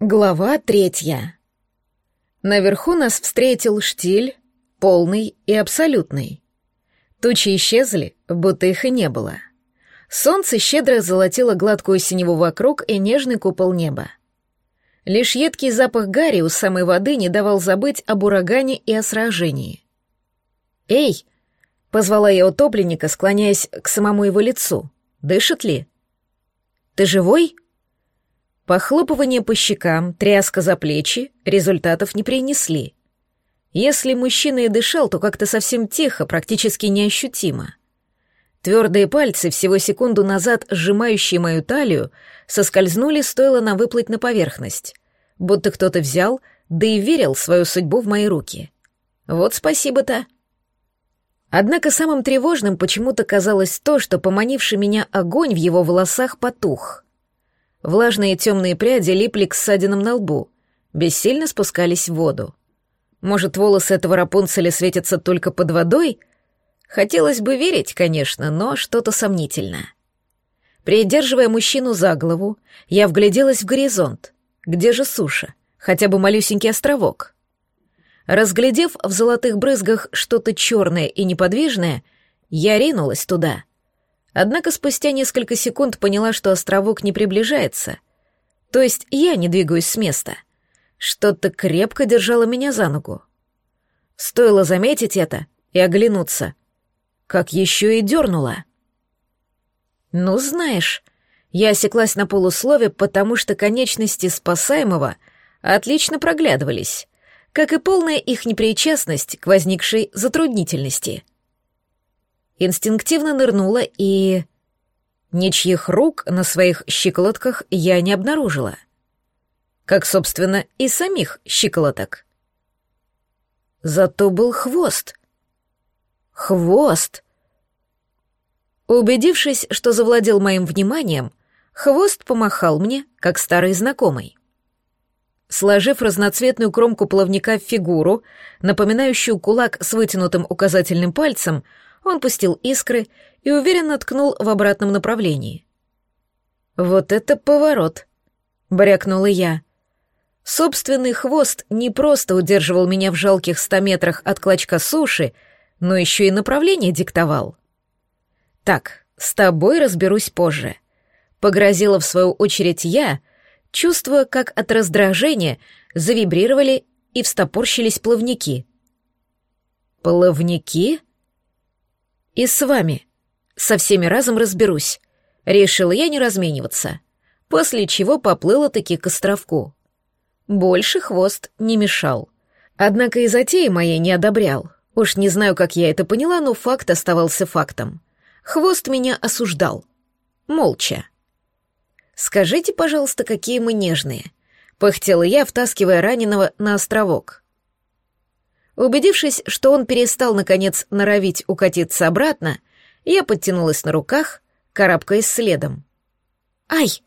Глава третья. Наверху нас встретил штиль, полный и абсолютный. Тучи исчезли, будто их и не было. Солнце щедро золотило гладкую синеву вокруг и нежный купол неба. Лишь едкий запах гари у самой воды не давал забыть об урагане и о сражении. «Эй!» — позвала я утопленника, склоняясь к самому его лицу. «Дышит ли?» «Ты живой?» Похлопывание по щекам, тряска за плечи результатов не принесли. Если мужчина и дышал, то как-то совсем тихо, практически неощутимо. Твердые пальцы, всего секунду назад сжимающие мою талию, соскользнули, стоило нам выплыть на поверхность. Будто кто-то взял, да и верил свою судьбу в мои руки. Вот спасибо-то. Однако самым тревожным почему-то казалось то, что поманивший меня огонь в его волосах потух — Влажные темные пряди липли к ссадинам на лбу, бессильно спускались в воду. Может, волосы этого Рапунцеля светятся только под водой? Хотелось бы верить, конечно, но что-то сомнительно. Придерживая мужчину за голову, я вгляделась в горизонт. Где же суша? Хотя бы малюсенький островок. Разглядев в золотых брызгах что-то черное и неподвижное, я ринулась туда — Однако спустя несколько секунд поняла, что островок не приближается. То есть я не двигаюсь с места. Что-то крепко держало меня за ногу. Стоило заметить это и оглянуться. Как еще и дернула. Ну, знаешь, я осеклась на полуслове, потому что конечности спасаемого отлично проглядывались, как и полная их непричастность к возникшей затруднительности — инстинктивно нырнула и... Ничьих рук на своих щиколотках я не обнаружила. Как, собственно, и самих щиколоток. Зато был хвост. Хвост! Убедившись, что завладел моим вниманием, хвост помахал мне, как старый знакомый. Сложив разноцветную кромку плавника в фигуру, напоминающую кулак с вытянутым указательным пальцем, он пустил искры и уверенно ткнул в обратном направлении. «Вот это поворот!» — брякнула я. Собственный хвост не просто удерживал меня в жалких ста метрах от клочка суши, но еще и направление диктовал. «Так, с тобой разберусь позже», — погрозила в свою очередь я, чувствуя, как от раздражения завибрировали и встопорщились плавники. «Плавники?» И с вами. Со всеми разом разберусь. Решила я не размениваться. После чего поплыла таки к островку. Больше хвост не мешал. Однако и затеи моей не одобрял. Уж не знаю, как я это поняла, но факт оставался фактом. Хвост меня осуждал. Молча. «Скажите, пожалуйста, какие мы нежные», — пыхтела я, втаскивая раненого на островок. Убедившись, что он перестал, наконец, норовить укатиться обратно, я подтянулась на руках, карабкаясь следом. «Ай!»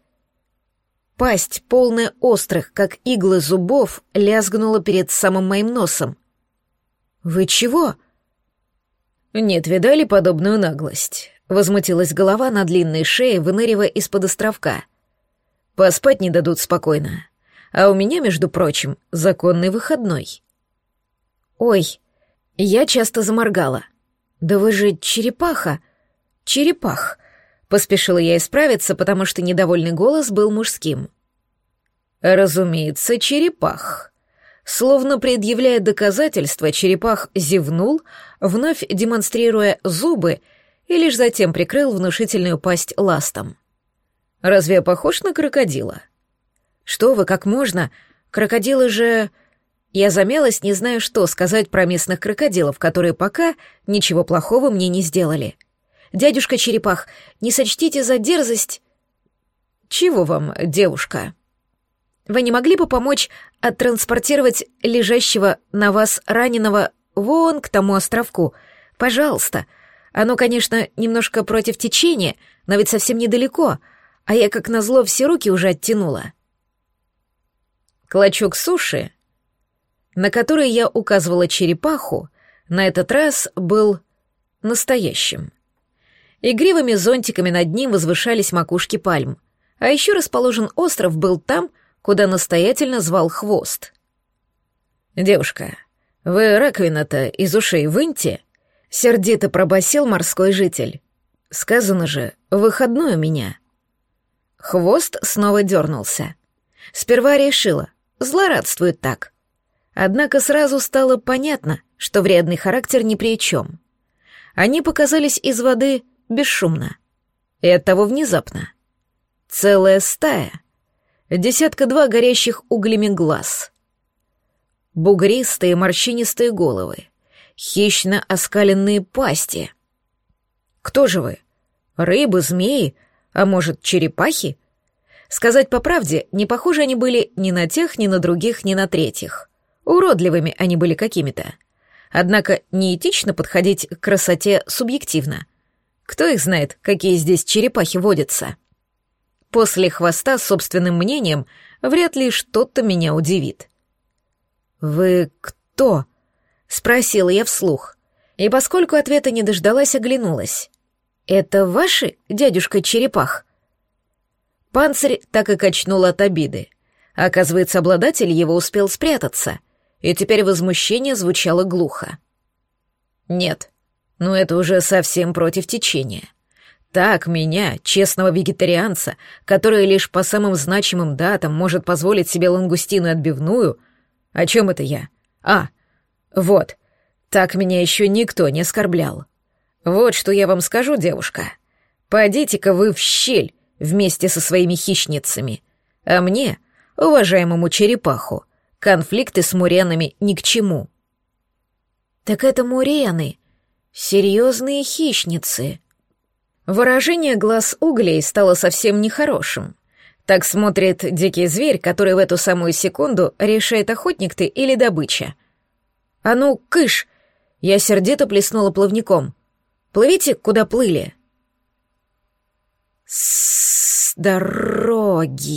Пасть, полная острых, как иглы зубов, лязгнула перед самым моим носом. «Вы чего?» «Нет, видали подобную наглость?» — возмутилась голова на длинной шее, выныривая из-под островка. «Поспать не дадут спокойно. А у меня, между прочим, законный выходной». «Ой!» Я часто заморгала. «Да вы же черепаха!» «Черепах!» Поспешила я исправиться, потому что недовольный голос был мужским. «Разумеется, черепах!» Словно предъявляя доказательства, черепах зевнул, вновь демонстрируя зубы, и лишь затем прикрыл внушительную пасть ластом. «Разве я похож на крокодила?» «Что вы, как можно? Крокодилы же...» Я замялась, не зная, что сказать про местных крокодилов, которые пока ничего плохого мне не сделали. «Дядюшка Черепах, не сочтите за дерзость...» «Чего вам, девушка?» «Вы не могли бы помочь оттранспортировать лежащего на вас раненого вон к тому островку? Пожалуйста. Оно, конечно, немножко против течения, но ведь совсем недалеко, а я, как назло, все руки уже оттянула». Клочок суши на который я указывала черепаху, на этот раз был настоящим. Игривыми зонтиками над ним возвышались макушки пальм, а еще расположен остров был там, куда настоятельно звал хвост. «Девушка, вы раковина-то из ушей выньте?» — сердито пробасил морской житель. «Сказано же, выходной у меня». Хвост снова дернулся. Сперва решила, злорадствует так. Однако сразу стало понятно, что вредный характер ни при чем. Они показались из воды бесшумно. И оттого внезапно. Целая стая. Десятка-два горящих углями глаз. Бугристые морщинистые головы. Хищно оскаленные пасти. Кто же вы? Рыбы, змеи, а может, черепахи? Сказать по правде, не похожи они были ни на тех, ни на других, ни на третьих. Уродливыми они были какими-то. Однако неэтично подходить к красоте субъективно. Кто их знает, какие здесь черепахи водятся? После хвоста с собственным мнением вряд ли что-то меня удивит. «Вы кто?» — спросила я вслух. И поскольку ответа не дождалась, оглянулась. «Это ваши, дядюшка Черепах?» Панцирь так и качнул от обиды. Оказывается, обладатель его успел спрятаться, и теперь возмущение звучало глухо. «Нет, ну это уже совсем против течения. Так меня, честного вегетарианца, который лишь по самым значимым датам может позволить себе лангустину отбивную... О чем это я? А, вот, так меня еще никто не оскорблял. Вот что я вам скажу, девушка. Пойдите-ка вы в щель вместе со своими хищницами. А мне, уважаемому черепаху, конфликты с муренами ни к чему. Так это мурены, серьезные хищницы. Выражение глаз углей стало совсем нехорошим. Так смотрит дикий зверь, который в эту самую секунду решает, охотник ты или добыча. «А ну, кыш!» Я сердито плеснула плавником. «Плывите, куда плыли!» «С дороги,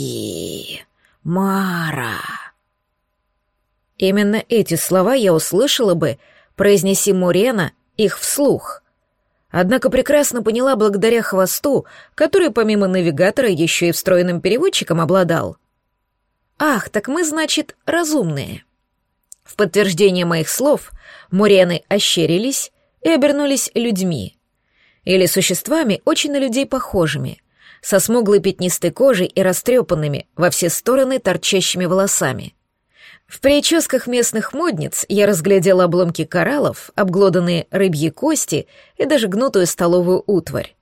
Мара!» Именно эти слова я услышала бы, произнеси Мурена их вслух. Однако прекрасно поняла благодаря хвосту, который помимо навигатора еще и встроенным переводчиком обладал. «Ах, так мы, значит, разумные». В подтверждение моих слов Мурены ощерились и обернулись людьми. Или существами, очень на людей похожими, со смуглой пятнистой кожей и растрепанными во все стороны торчащими волосами. В прическах местных модниц я разглядела обломки кораллов, обглоданные рыбьи кости и даже гнутую столовую утварь.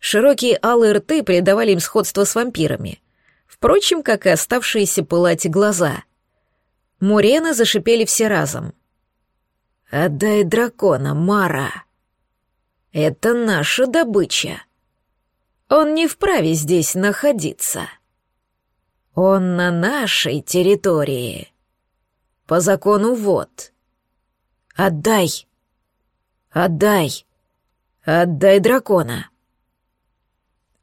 Широкие алые рты придавали им сходство с вампирами. Впрочем, как и оставшиеся пылать глаза. Мурены зашипели все разом. «Отдай дракона, Мара! Это наша добыча!» Он не вправе здесь находиться. Он на нашей территории. По закону вот. Отдай. Отдай. Отдай дракона.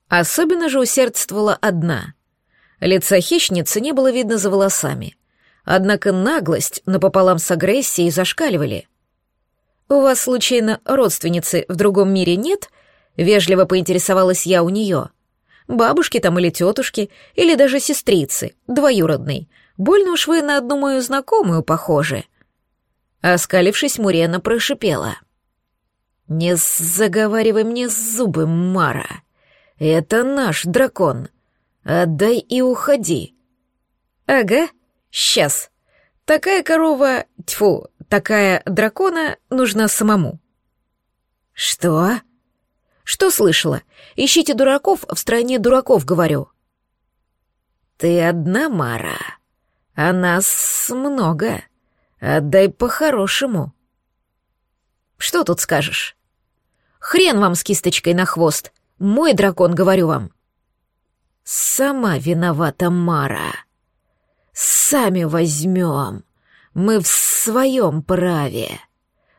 Особенно же усердствовала одна. Лица хищницы не было видно за волосами. Однако наглость напополам с агрессией зашкаливали. «У вас, случайно, родственницы в другом мире нет?» Вежливо поинтересовалась я у нее. Бабушки там или тетушки, или даже сестрицы, двоюродной. Больно уж вы на одну мою знакомую похожи. Оскалившись, Мурена прошипела. «Не заговаривай мне зубы, Мара. Это наш дракон. Отдай и уходи». «Ага, сейчас. Такая корова, тьфу, такая дракона нужна самому». «Что?» Что слышала? Ищите дураков в стране дураков, говорю. Ты одна, Мара, а нас много. Отдай по-хорошему. Что тут скажешь? Хрен вам с кисточкой на хвост. Мой дракон, говорю вам. Сама виновата, Мара. Сами возьмем. Мы в своем праве.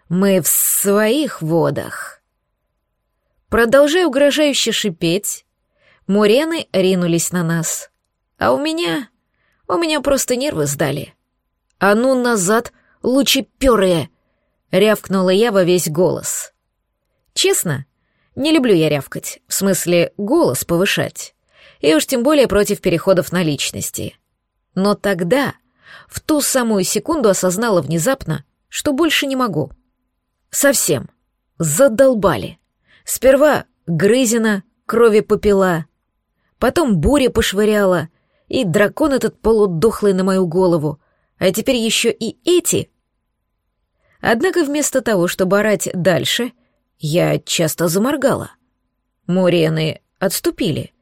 Мы в своих водах. Продолжая угрожающе шипеть, мурены ринулись на нас. А у меня... у меня просто нервы сдали. «А ну назад, лучи перые!» — рявкнула я во весь голос. Честно, не люблю я рявкать, в смысле голос повышать. И уж тем более против переходов на личности. Но тогда, в ту самую секунду осознала внезапно, что больше не могу. Совсем. Задолбали. Сперва грызина, крови попила, потом буря пошвыряла, и дракон этот полудохлый на мою голову, а теперь еще и эти. Однако вместо того, чтобы орать дальше, я часто заморгала. Мурены отступили.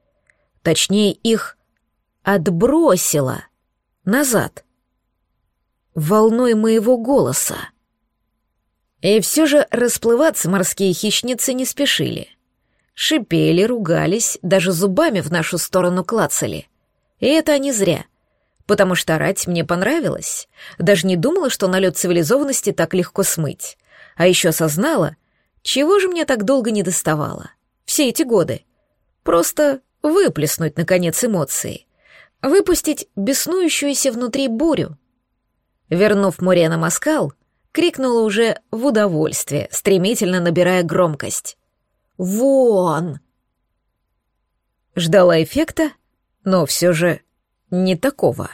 Точнее, их отбросило назад. Волной моего голоса. И все же расплываться морские хищницы не спешили. Шипели, ругались, даже зубами в нашу сторону клацали. И это они зря, потому что орать мне понравилось. Даже не думала, что налет цивилизованности так легко смыть. А еще осознала, чего же мне так долго не доставало. Все эти годы. Просто выплеснуть, наконец, эмоции. Выпустить беснующуюся внутри бурю. Вернув море на Москал, крикнула уже в удовольствие, стремительно набирая громкость. «Вон!» Ждала эффекта, но все же не такого.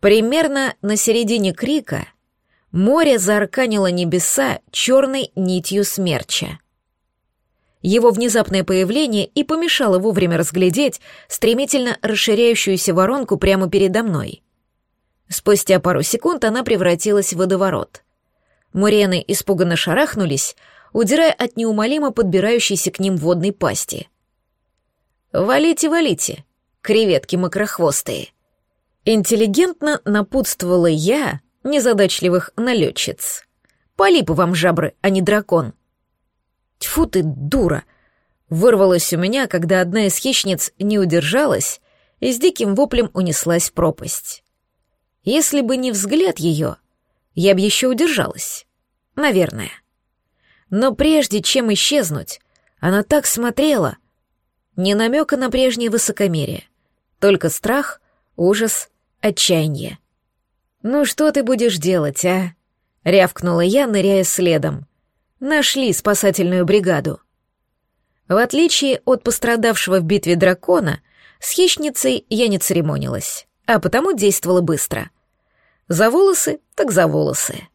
Примерно на середине крика море заарканило небеса черной нитью смерча. Его внезапное появление и помешало вовремя разглядеть стремительно расширяющуюся воронку прямо передо мной. Спустя пару секунд она превратилась в водоворот. Мурены испуганно шарахнулись, удирая от неумолимо подбирающейся к ним водной пасти. «Валите, валите, креветки мокрохвостые!» Интеллигентно напутствовала я незадачливых налетчиц. «Полипы вам жабры, а не дракон!» «Тьфу ты, дура!» Вырвалась у меня, когда одна из хищниц не удержалась и с диким воплем унеслась в пропасть. Если бы не взгляд ее, я бы еще удержалась. Наверное. Но прежде чем исчезнуть, она так смотрела. Не намека на прежнее высокомерие. Только страх, ужас, отчаяние. «Ну что ты будешь делать, а?» — рявкнула я, ныряя следом. «Нашли спасательную бригаду». В отличие от пострадавшего в битве дракона, с хищницей я не церемонилась а потому действовала быстро. За волосы, так за волосы.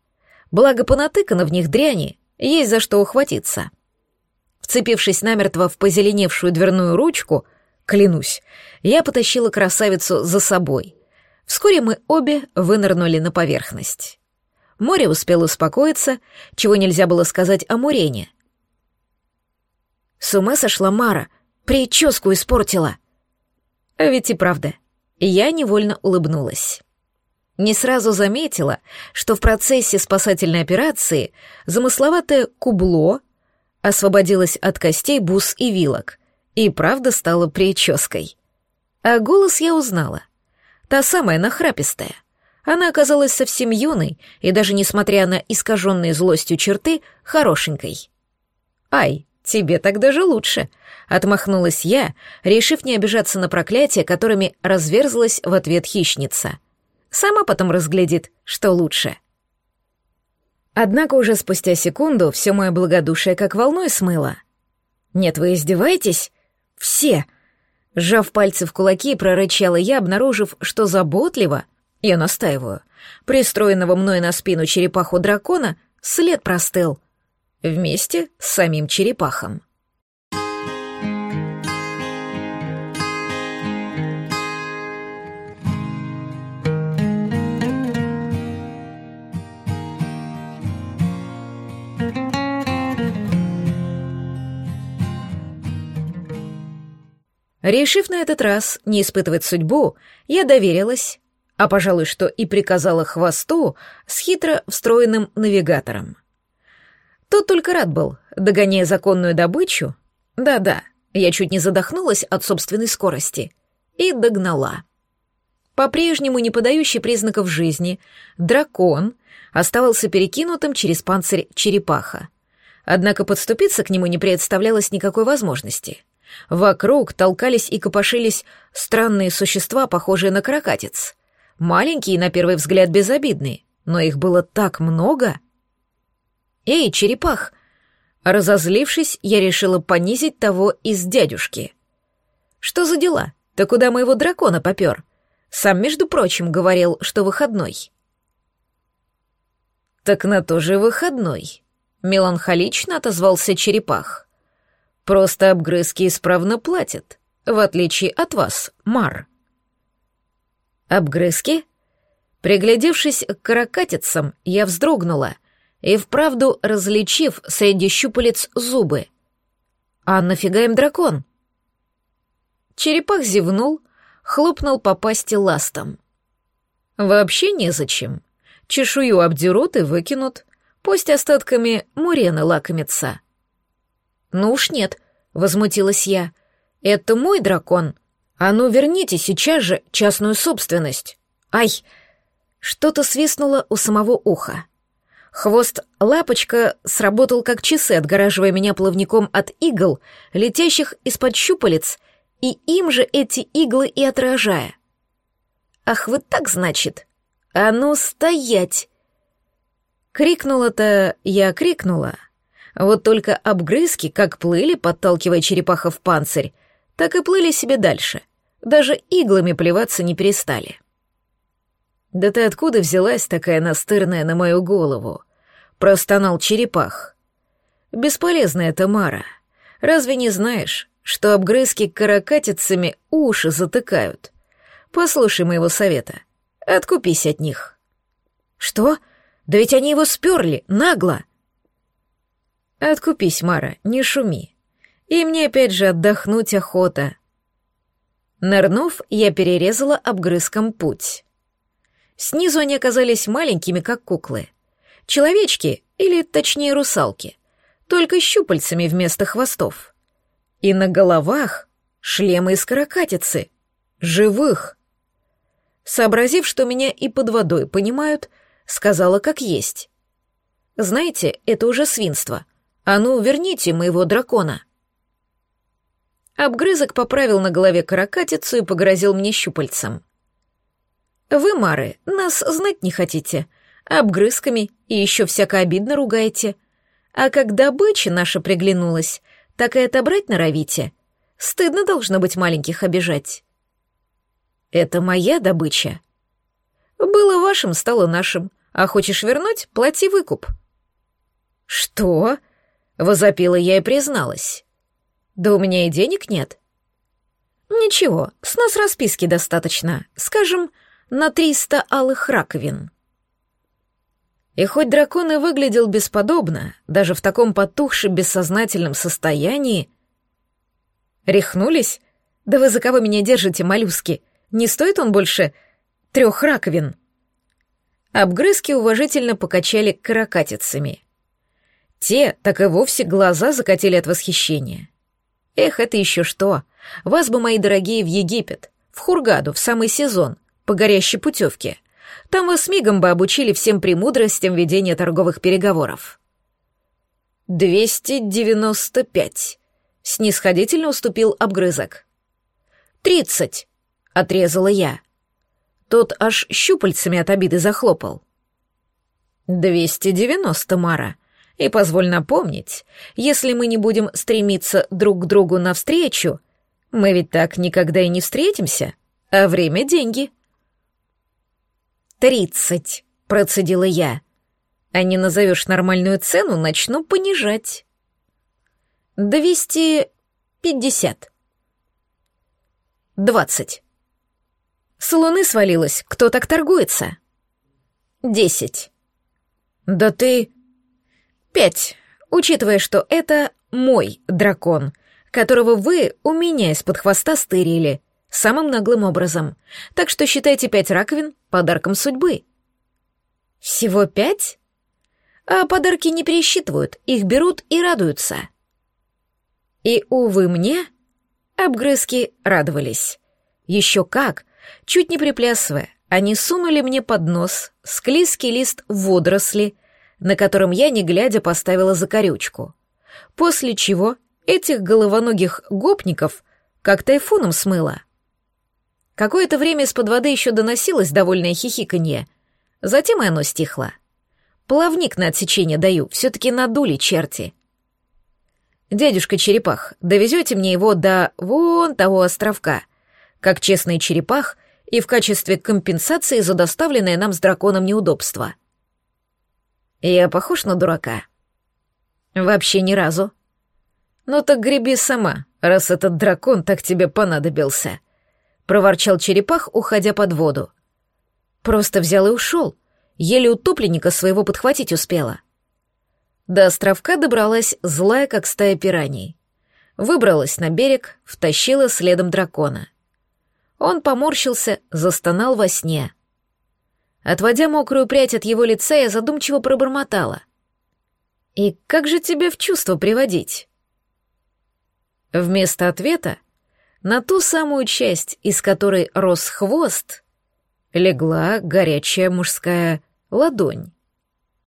Благо понатыкано в них дряни, есть за что ухватиться. Вцепившись намертво в позеленевшую дверную ручку, клянусь, я потащила красавицу за собой. Вскоре мы обе вынырнули на поверхность. Море успело успокоиться, чего нельзя было сказать о Мурене. С ума сошла Мара, прическу испортила. А ведь и правда — я невольно улыбнулась. Не сразу заметила, что в процессе спасательной операции замысловатое кубло освободилось от костей, бус и вилок, и правда стала прической. А голос я узнала. Та самая нахрапистая. Она оказалась совсем юной и даже несмотря на искаженные злостью черты, хорошенькой. «Ай, тебе так даже лучше», Отмахнулась я, решив не обижаться на проклятия, которыми разверзлась в ответ хищница. Сама потом разглядит, что лучше. Однако уже спустя секунду все мое благодушие как волной смыло. «Нет, вы издеваетесь? Все!» Сжав пальцы в кулаки, прорычала я, обнаружив, что заботливо, я настаиваю, пристроенного мной на спину черепаху дракона след простыл. Вместе с самим черепахом. Решив на этот раз не испытывать судьбу, я доверилась, а, пожалуй, что и приказала хвосту с хитро встроенным навигатором. Тот только рад был, догоняя законную добычу. Да-да, я чуть не задохнулась от собственной скорости. И догнала. По-прежнему не подающий признаков жизни, дракон оставался перекинутым через панцирь черепаха. Однако подступиться к нему не представлялось никакой возможности — Вокруг толкались и копошились странные существа, похожие на каракатиц. Маленькие, на первый взгляд, безобидные, но их было так много. «Эй, черепах!» Разозлившись, я решила понизить того из дядюшки. «Что за дела? Ты куда моего дракона попер? Сам, между прочим, говорил, что выходной. Так на то же выходной. Меланхолично отозвался черепах. Просто обгрызки исправно платят, в отличие от вас, Мар. Обгрызки? Приглядевшись к каракатицам, я вздрогнула и вправду различив среди щупалец зубы. А нафига им дракон? Черепах зевнул, хлопнул по пасти ластом. Вообще незачем. Чешую обдерут и выкинут, пусть остатками мурены лакомятся. Ну уж нет, возмутилась я. Это мой дракон. А ну верните сейчас же частную собственность. Ай! Что-то свистнуло у самого уха. Хвост лапочка сработал как часы, отгораживая меня плавником от игл, летящих из-под щупалец, и им же эти иглы и отражая. «Ах, вот так, значит? А ну, стоять!» Крикнула-то я крикнула. Вот только обгрызки, как плыли, подталкивая черепаха в панцирь, так и плыли себе дальше. Даже иглами плеваться не перестали. «Да ты откуда взялась такая настырная на мою голову?» — простонал черепах. «Бесполезная Тамара. Разве не знаешь, что обгрызки каракатицами уши затыкают? Послушай моего совета. Откупись от них». «Что? Да ведь они его сперли, нагло!» «Откупись, Мара, не шуми. И мне опять же отдохнуть охота». Нырнув, я перерезала обгрызком путь. Снизу они оказались маленькими, как куклы. Человечки, или точнее русалки, только щупальцами вместо хвостов. И на головах шлемы из каракатицы, живых. Сообразив, что меня и под водой понимают, сказала как есть. «Знаете, это уже свинство. А ну, верните моего дракона». Обгрызок поправил на голове каракатицу и погрозил мне щупальцем. Вы, Мары, нас знать не хотите, обгрызками и еще всяко обидно ругаете. А когда добыча наша приглянулась, так и отобрать норовите. Стыдно должно быть маленьких обижать. Это моя добыча. Было вашим, стало нашим. А хочешь вернуть — плати выкуп. Что? Возопила я и призналась. Да у меня и денег нет. Ничего, с нас расписки достаточно. Скажем, на триста алых раковин. И хоть дракон и выглядел бесподобно, даже в таком потухшем бессознательном состоянии... Рехнулись? Да вы за кого меня держите, моллюски? Не стоит он больше трех раковин? Обгрызки уважительно покачали каракатицами. Те так и вовсе глаза закатили от восхищения. Эх, это еще что? Вас бы, мои дорогие, в Египет, в Хургаду, в самый сезон, по горящей путевке. Там вас мигом бы обучили всем премудростям ведения торговых переговоров. «Двести девяносто пять», — снисходительно уступил обгрызок. «Тридцать», — отрезала я. Тот аж щупальцами от обиды захлопал. «Двести девяносто, Мара. И позволь напомнить, если мы не будем стремиться друг к другу навстречу, мы ведь так никогда и не встретимся, а время — деньги». «Тридцать», — процедила я. «А не назовешь нормальную цену, начну понижать». «Двести пятьдесят». «Двадцать». «С луны свалилась. Кто так торгуется?» «Десять». «Да ты...» «Пять, учитывая, что это мой дракон, которого вы у меня из-под хвоста стырили самым наглым образом. Так что считайте пять раковин подарком судьбы. Всего пять? А подарки не пересчитывают, их берут и радуются. И, увы, мне обгрызки радовались. Еще как, чуть не приплясывая, они сунули мне под нос склизкий лист водоросли, на котором я, не глядя, поставила закорючку. После чего этих головоногих гопников как тайфуном смыло. Какое-то время из-под воды еще доносилось довольное хихиканье. Затем и оно стихло. Плавник на отсечение даю, все-таки надули черти. «Дядюшка Черепах, довезете мне его до вон того островка?» Как честный черепах, и в качестве компенсации за доставленное нам с драконом неудобство. Я похож на дурака? Вообще ни разу. Ну так греби сама, раз этот дракон так тебе понадобился, проворчал черепах, уходя под воду. Просто взял и ушел, еле утопленника своего подхватить успела. До островка добралась злая, как стая пираний. Выбралась на берег, втащила следом дракона. Он поморщился, застонал во сне. Отводя мокрую прядь от его лица, я задумчиво пробормотала. «И как же тебя в чувство приводить?» Вместо ответа на ту самую часть, из которой рос хвост, легла горячая мужская ладонь.